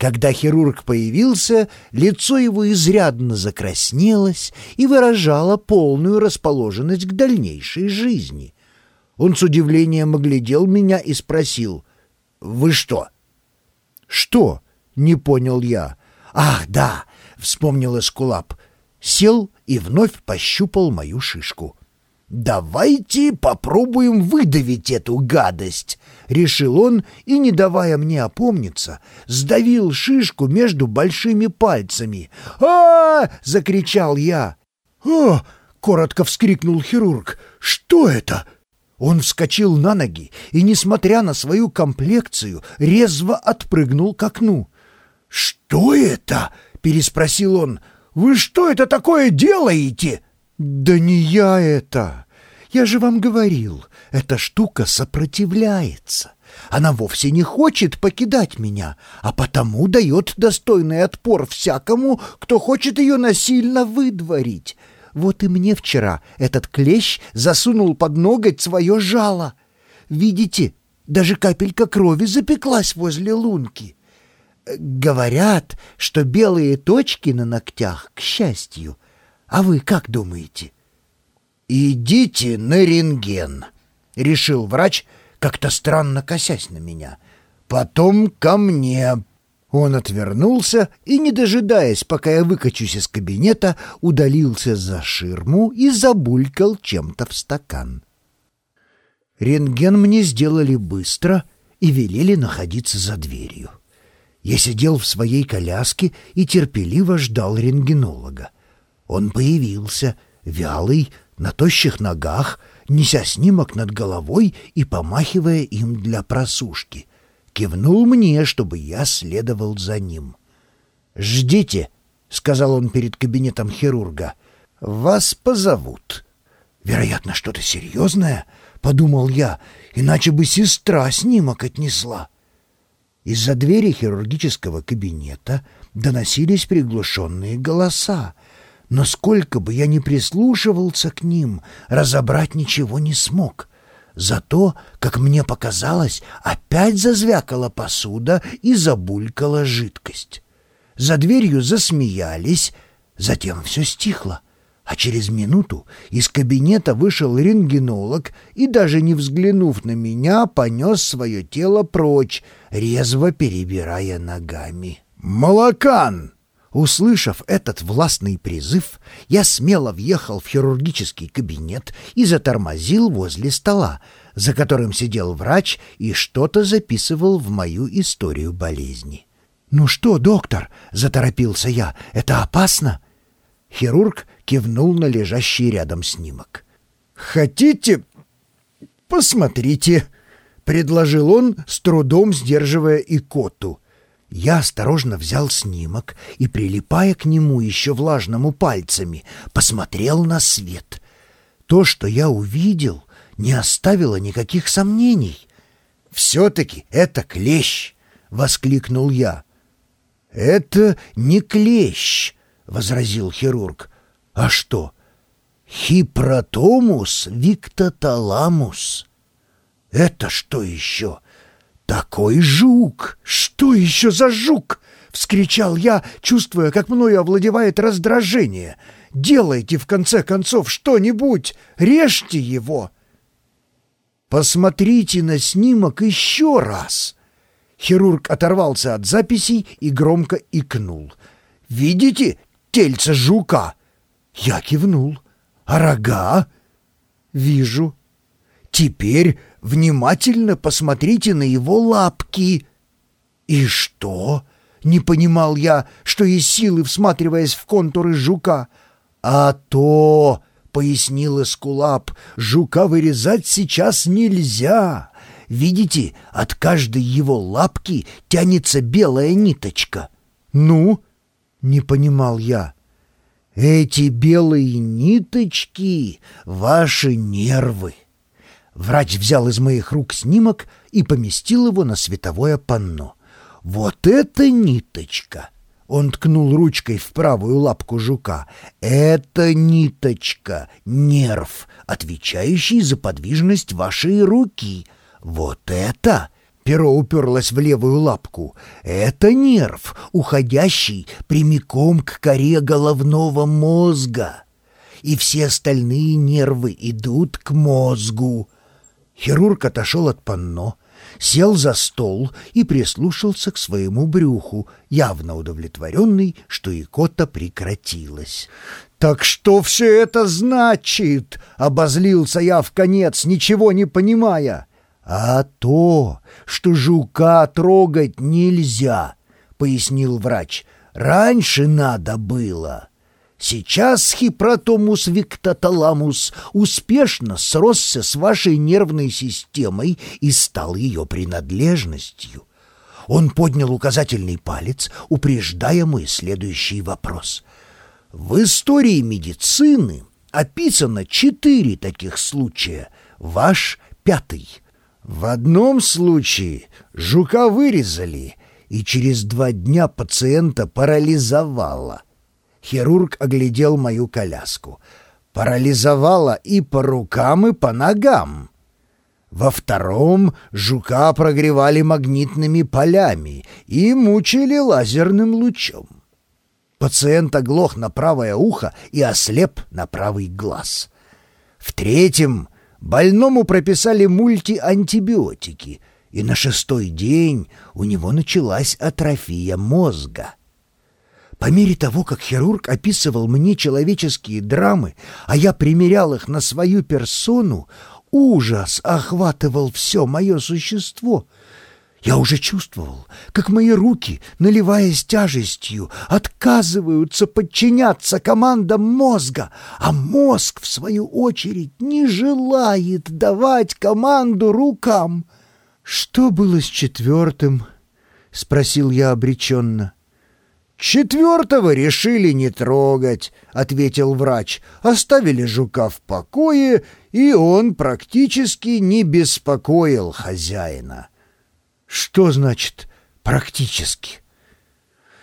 Когда хирург появился, лицо его изрядно закраснелось и выражало полную расположенность к дальнейшей жизни. Он с удивлением оглядел меня и спросил, «Вы что?» «Что?» — не понял я. «Ах, да!» — вспомнил Эскулап. Сел и вновь пощупал мою шишку. «Давайте попробуем выдавить эту гадость», — решил он и, не давая мне опомниться, сдавил шишку между большими пальцами. а, закричал я. «О!» — коротко вскрикнул хирург. «Что это?» Он вскочил на ноги и, несмотря на свою комплекцию, резво отпрыгнул к окну. «Что это?» — переспросил он. «Вы что это такое делаете?» «Да не я это! Я же вам говорил, эта штука сопротивляется. Она вовсе не хочет покидать меня, а потому дает достойный отпор всякому, кто хочет ее насильно выдворить. Вот и мне вчера этот клещ засунул под ноготь свое жало. Видите, даже капелька крови запеклась возле лунки. Говорят, что белые точки на ногтях, к счастью, а вы как думаете? «Идите на рентген», — решил врач, как-то странно косясь на меня. «Потом ко мне». Он отвернулся и, не дожидаясь, пока я выкачусь из кабинета, удалился за ширму и забулькал чем-то в стакан. Рентген мне сделали быстро и велели находиться за дверью. Я сидел в своей коляске и терпеливо ждал рентгенолога. Он появился, вялый, на тощих ногах, неся снимок над головой и помахивая им для просушки. Кивнул мне, чтобы я следовал за ним. «Ждите», — сказал он перед кабинетом хирурга, — «вас позовут». «Вероятно, что-то серьезное», — подумал я, — «иначе бы сестра снимок отнесла». Из-за двери хирургического кабинета доносились приглушенные голоса, но сколько бы я ни прислушивался к ним, разобрать ничего не смог. Зато, как мне показалось, опять зазвякала посуда и забулькала жидкость. За дверью засмеялись, затем все стихло. А через минуту из кабинета вышел рентгенолог и, даже не взглянув на меня, понес свое тело прочь, резво перебирая ногами. «Молокан!» Услышав этот властный призыв, я смело въехал в хирургический кабинет и затормозил возле стола, за которым сидел врач и что-то записывал в мою историю болезни. «Ну что, доктор?» — заторопился я. «Это опасно?» Хирург кивнул на лежащий рядом снимок. «Хотите? Посмотрите!» — предложил он, с трудом сдерживая икоту — я осторожно взял снимок и, прилипая к нему еще влажному пальцами, посмотрел на свет. То, что я увидел, не оставило никаких сомнений. «Все-таки это клещ!» — воскликнул я. «Это не клещ!» — возразил хирург. «А что?» «Хипротомус виктоталамус». «Это что еще?» «Такой жук! Что еще за жук?» — вскричал я, чувствуя, как мною овладевает раздражение. «Делайте, в конце концов, что-нибудь! Режьте его!» «Посмотрите на снимок еще раз!» Хирург оторвался от записей и громко икнул. «Видите тельце жука?» Я кивнул. «А рога?» «Вижу». «Теперь Внимательно посмотрите на его лапки». «И что?» — не понимал я, что из силы, всматриваясь в контуры жука. «А то...» — пояснил Эскулап, — «жука вырезать сейчас нельзя. Видите, от каждой его лапки тянется белая ниточка». «Ну?» — не понимал я. «Эти белые ниточки — ваши нервы». Врач взял из моих рук снимок и поместил его на световое панно. «Вот это ниточка!» Он ткнул ручкой в правую лапку жука. «Это ниточка, нерв, отвечающий за подвижность вашей руки. Вот это Перо уперлось в левую лапку. Это нерв, уходящий прямиком к коре головного мозга. И все остальные нервы идут к мозгу. Хирург отошел от панно, сел за стол и прислушался к своему брюху, явно удовлетворенный, что икота прекратилась. «Так что все это значит?» — обозлился я в конец, ничего не понимая. «А то, что жука трогать нельзя», — пояснил врач. «Раньше надо было». Сейчас хипротомус виктоталамус успешно сросся с вашей нервной системой и стал ее принадлежностью. Он поднял указательный палец, упреждая мой следующий вопрос. В истории медицины описано четыре таких случая. Ваш пятый. В одном случае жука вырезали, и через два дня пациента парализовало — Хирург оглядел мою коляску. Парализовала и по рукам, и по ногам. Во втором жука прогревали магнитными полями и мучили лазерным лучом. Пациент оглох на правое ухо и ослеп на правый глаз. В третьем больному прописали мультиантибиотики, и на шестой день у него началась атрофия мозга — по мере того, как хирург описывал мне человеческие драмы, а я примерял их на свою персону, ужас охватывал все мое существо. Я уже чувствовал, как мои руки, наливаясь тяжестью, отказываются подчиняться командам мозга, а мозг, в свою очередь, не желает давать команду рукам. «Что было с четвертым?» — спросил я обреченно. — «Четвертого решили не трогать», — ответил врач. «Оставили жука в покое, и он практически не беспокоил хозяина». «Что значит «практически»?»